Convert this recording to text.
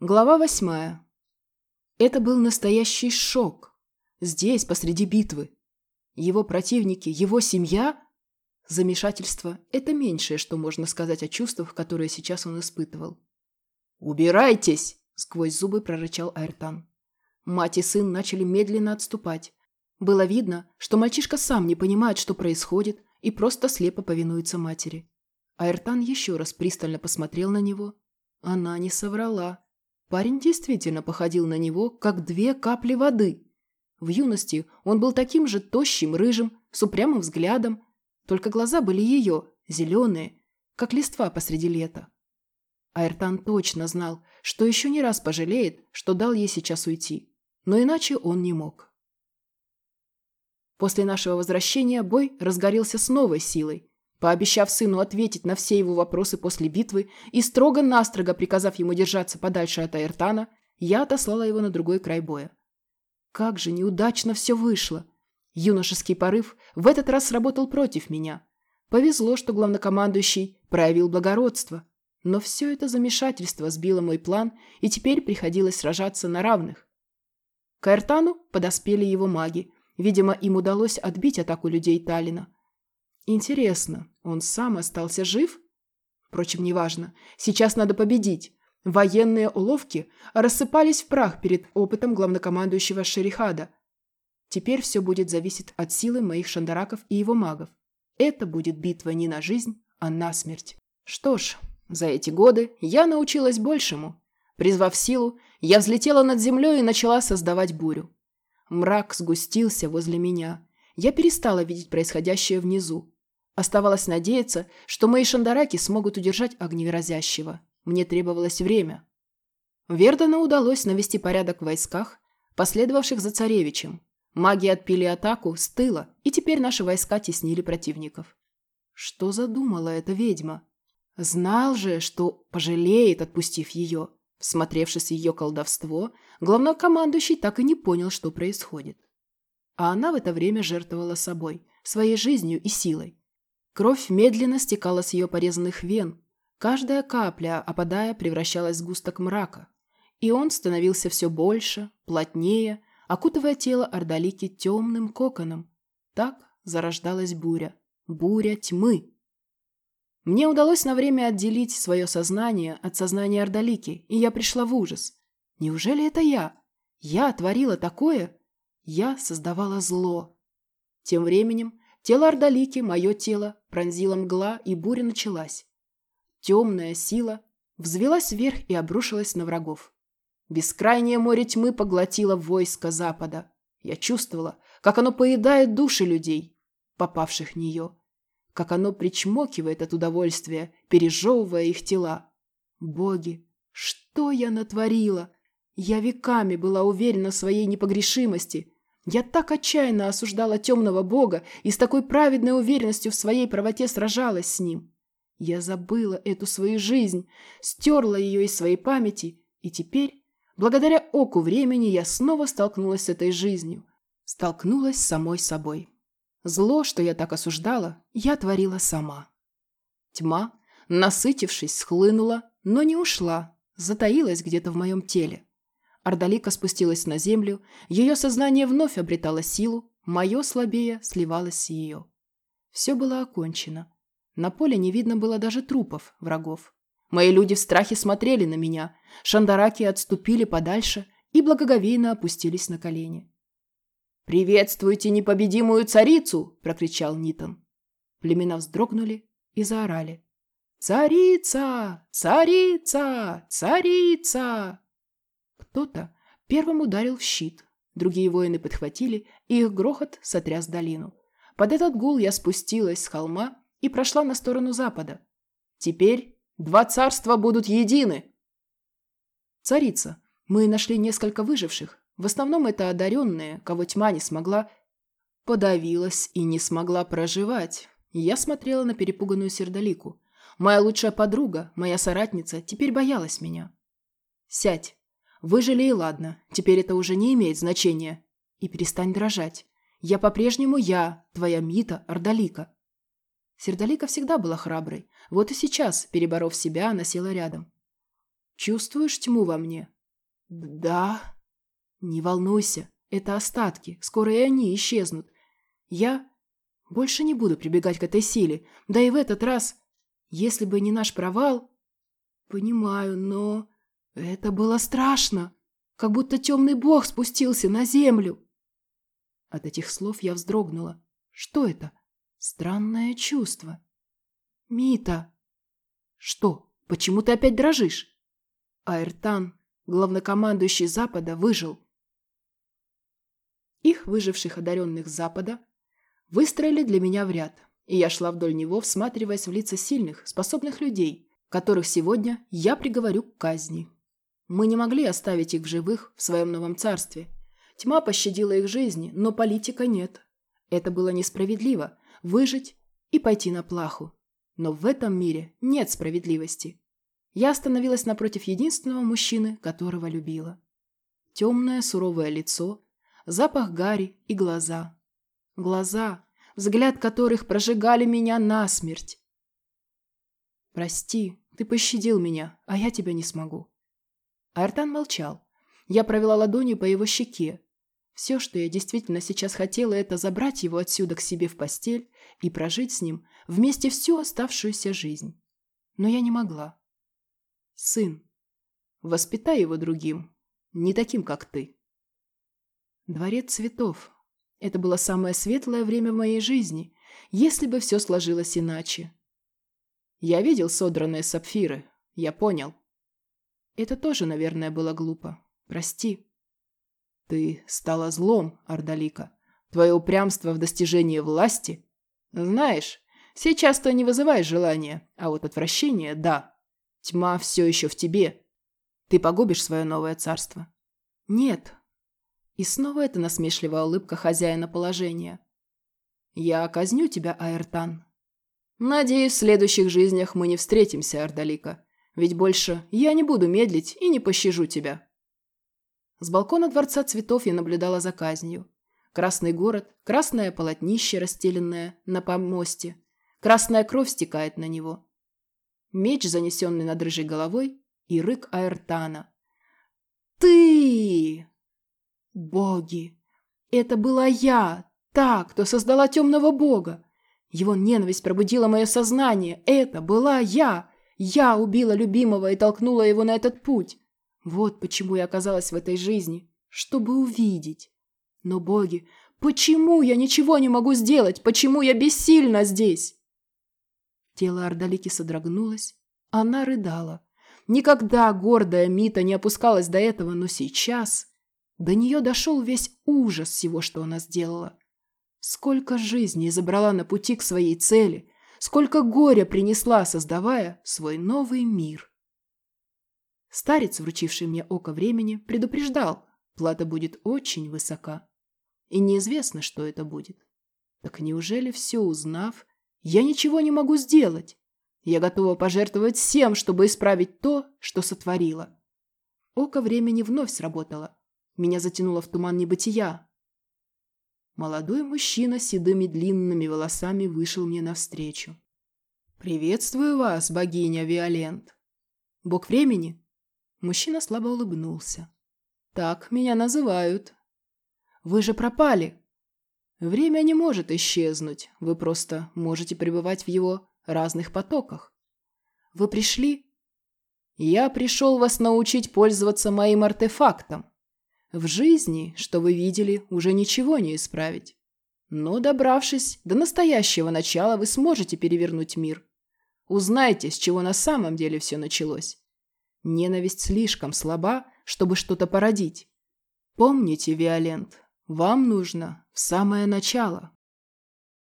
Глава восьмая. Это был настоящий шок. Здесь, посреди битвы. Его противники, его семья? Замешательство – это меньшее, что можно сказать о чувствах, которые сейчас он испытывал. «Убирайтесь!» – сквозь зубы прорычал Айртан. Мать и сын начали медленно отступать. Было видно, что мальчишка сам не понимает, что происходит, и просто слепо повинуется матери. Айртан еще раз пристально посмотрел на него. Она не соврала. Парень действительно походил на него, как две капли воды. В юности он был таким же тощим, рыжим, с упрямым взглядом, только глаза были ее, зеленые, как листва посреди лета. Айртан точно знал, что еще не раз пожалеет, что дал ей сейчас уйти, но иначе он не мог. После нашего возвращения бой разгорелся с новой силой, Пообещав сыну ответить на все его вопросы после битвы и строго-настрого приказав ему держаться подальше от Аэртана, я отослала его на другой край боя. Как же неудачно все вышло. Юношеский порыв в этот раз сработал против меня. Повезло, что главнокомандующий проявил благородство. Но все это замешательство сбило мой план, и теперь приходилось сражаться на равных. К Аэртану подоспели его маги. Видимо, им удалось отбить атаку людей Таллина. Интересно, он сам остался жив? Впрочем, неважно. Сейчас надо победить. Военные уловки рассыпались в прах перед опытом главнокомандующего Шерихада. Теперь все будет зависеть от силы моих шандараков и его магов. Это будет битва не на жизнь, а на смерть. Что ж, за эти годы я научилась большему. Призвав силу, я взлетела над землей и начала создавать бурю. Мрак сгустился возле меня. Я перестала видеть происходящее внизу. Оставалось надеяться, что мои шандараки смогут удержать огневерозящего. Мне требовалось время. Вердану удалось навести порядок в войсках, последовавших за царевичем. Маги отпили атаку с тыла, и теперь наши войска теснили противников. Что задумала эта ведьма? Знал же, что пожалеет, отпустив ее. Всмотревшись в ее колдовство, главнокомандующий так и не понял, что происходит. А она в это время жертвовала собой, своей жизнью и силой. Кровь медленно стекала с ее порезанных вен. Каждая капля, опадая, превращалась в густок мрака. И он становился все больше, плотнее, окутывая тело Ордалики темным коконом. Так зарождалась буря. Буря тьмы. Мне удалось на время отделить свое сознание от сознания Ордалики, и я пришла в ужас. Неужели это я? Я творила такое? Я создавала зло. Тем временем Тело Ордалики, мое тело, пронзила мгла, и буря началась. Темная сила взвелась вверх и обрушилась на врагов. Бескрайнее море тьмы поглотило войско Запада. Я чувствовала, как оно поедает души людей, попавших в нее, как оно причмокивает от удовольствия, пережевывая их тела. Боги, что я натворила? Я веками была уверена в своей непогрешимости, я так отчаянно осуждала темного бога и с такой праведной уверенностью в своей правоте сражалась с ним. Я забыла эту свою жизнь, стерла ее из своей памяти, и теперь, благодаря оку времени, я снова столкнулась с этой жизнью. Столкнулась с самой собой. Зло, что я так осуждала, я творила сама. Тьма, насытившись, схлынула, но не ушла, затаилась где-то в моем теле. Ордалика спустилась на землю, ее сознание вновь обретало силу, мое слабее сливалось с ее. Все было окончено. На поле не видно было даже трупов врагов. Мои люди в страхе смотрели на меня, шандараки отступили подальше и благоговейно опустились на колени. «Приветствуйте непобедимую царицу!» – прокричал Нитон. Племена вздрогнули и заорали. «Царица! Царица! Царица!» Кто-то первым ударил в щит, другие воины подхватили, и их грохот сотряс долину. Под этот гул я спустилась с холма и прошла на сторону запада. Теперь два царства будут едины. Царица, мы нашли несколько выживших. В основном это одаренные, кого тьма не смогла... Подавилась и не смогла проживать. Я смотрела на перепуганную сердолику. Моя лучшая подруга, моя соратница, теперь боялась меня. «Сядь», Выжили и ладно, теперь это уже не имеет значения. И перестань дрожать. Я по-прежнему я, твоя Мита Ордалика. Сердолика всегда была храброй. Вот и сейчас, переборов себя, она села рядом. Чувствуешь тьму во мне? Да. Не волнуйся, это остатки, скоро и они исчезнут. Я больше не буду прибегать к этой силе, да и в этот раз, если бы не наш провал... Понимаю, но это было страшно, как будто темный бог спустился на землю. От этих слов я вздрогнула. Что это? Странное чувство. Мита! Что? Почему ты опять дрожишь? Аэртан, главнокомандующий Запада, выжил. Их выживших одаренных Запада выстроили для меня в ряд, и я шла вдоль него, всматриваясь в лица сильных, способных людей, которых сегодня я приговорю к казни. Мы не могли оставить их живых в своем новом царстве. Тьма пощадила их жизни, но политика нет. Это было несправедливо – выжить и пойти на плаху. Но в этом мире нет справедливости. Я остановилась напротив единственного мужчины, которого любила. Темное суровое лицо, запах гари и глаза. Глаза, взгляд которых прожигали меня насмерть. «Прости, ты пощадил меня, а я тебя не смогу». Артан молчал. Я провела ладонью по его щеке. Все, что я действительно сейчас хотела, это забрать его отсюда к себе в постель и прожить с ним вместе всю оставшуюся жизнь. Но я не могла. Сын, воспитай его другим, не таким, как ты. Дворец цветов. Это было самое светлое время в моей жизни, если бы все сложилось иначе. Я видел содранные сапфиры, я понял. Это тоже, наверное, было глупо. Прости. Ты стала злом, Ардалика. Твое упрямство в достижении власти. Знаешь, сейчас ты не вызываешь желания, а вот отвращение – да. Тьма все еще в тебе. Ты погубишь свое новое царство. Нет, и снова эта насмешливая улыбка хозяина положения. «Я казню тебя, Аэртан. Надеюсь, в следующих жизнях мы не встретимся, Ардалика. Ведь больше я не буду медлить и не пощажу тебя». С балкона Дворца Цветов я наблюдала за казнью. Красный город, красное полотнище, расстеленное на помосте. Красная кровь стекает на него. Меч, занесенный над рыжей головой, и рык Аэртана. «Ты!» Боги! Это была я, та, кто создала темного бога. Его ненависть пробудила мое сознание. Это была я. Я убила любимого и толкнула его на этот путь. Вот почему я оказалась в этой жизни. Чтобы увидеть. Но, боги, почему я ничего не могу сделать? Почему я бессильна здесь? Тело Ордалики содрогнулось. Она рыдала. Никогда гордая Мита не опускалась до этого, но сейчас... До нее дошел весь ужас всего, что она сделала. Сколько жизней забрала на пути к своей цели, сколько горя принесла, создавая свой новый мир. Старец, вручивший мне око времени, предупреждал, плата будет очень высока. И неизвестно, что это будет. Так неужели все узнав, я ничего не могу сделать? Я готова пожертвовать всем, чтобы исправить то, что сотворила. Око времени вновь сработало. Меня затянуло в туман небытия. Молодой мужчина с седыми длинными волосами вышел мне навстречу. «Приветствую вас, богиня Виолент!» «Бог времени?» Мужчина слабо улыбнулся. «Так меня называют». «Вы же пропали!» «Время не может исчезнуть, вы просто можете пребывать в его разных потоках». «Вы пришли?» «Я пришел вас научить пользоваться моим артефактом. В жизни, что вы видели, уже ничего не исправить. Но, добравшись до настоящего начала, вы сможете перевернуть мир. Узнайте, с чего на самом деле все началось. Ненависть слишком слаба, чтобы что-то породить. Помните, Виолент, вам нужно в самое начало.